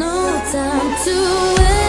no time to wait.